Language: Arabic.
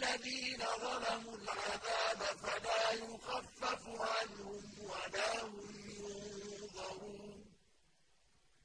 الَّذِينَ ظَلَمُوا الْعَذَابَ فَلَا يُخَفَّفُ عنهم